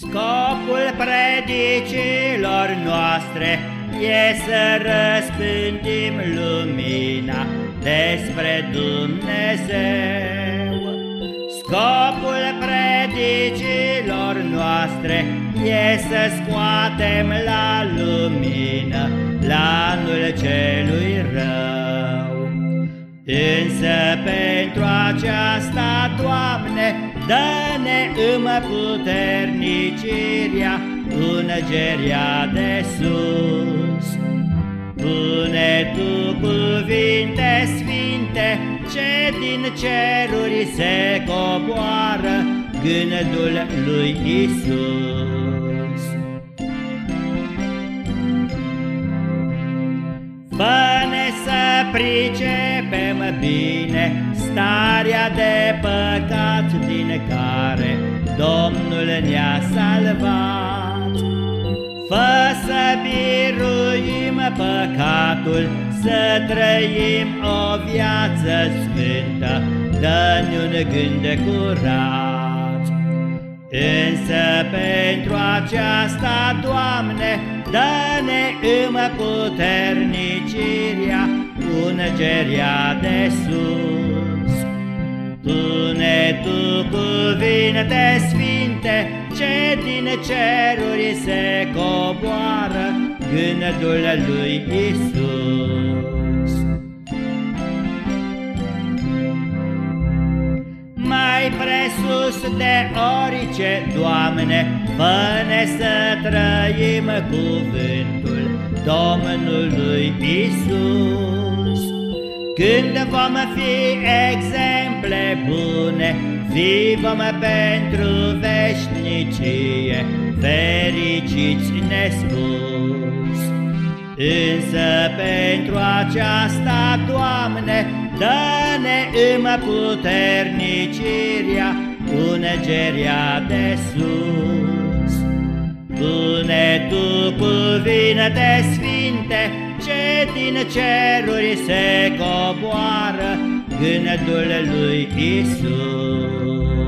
Scopul predicilor noastre e să răspândim lumina despre Dumnezeu. Scopul predicilor noastre e să scoatem la lumină planul celui rău. Însă pentru aceasta, Doamne, dă-ne puterniciria, ungeria de sus. Pune Tu cuvinte sfinte, ce din ceruri se coboară, gândul lui Isus. Pricepem bine starea de păcat din care Domnul ne-a salvat. Fă să biruim păcatul, să trăim o viață sfântă, dă-ne un gând curat. Însă pentru aceasta, Doamne, dă-ne puternicia, ungeria de sus. Pune Tu cuvinte sfinte, ce din ceruri se coboară, gândul lui Isus. Mai presus de orice, Doamne, fă să trăim cuvântul Domnului Isus. Când vom fi exemple bune, fi vom pentru veșnicie, fericiți nespus. Însă pentru aceasta, Doamne, dă-ne puternicia, ungeria de sus. Pune Tu cuvinte sfinte, ce din ceruri se coboară, gândul lui Isus.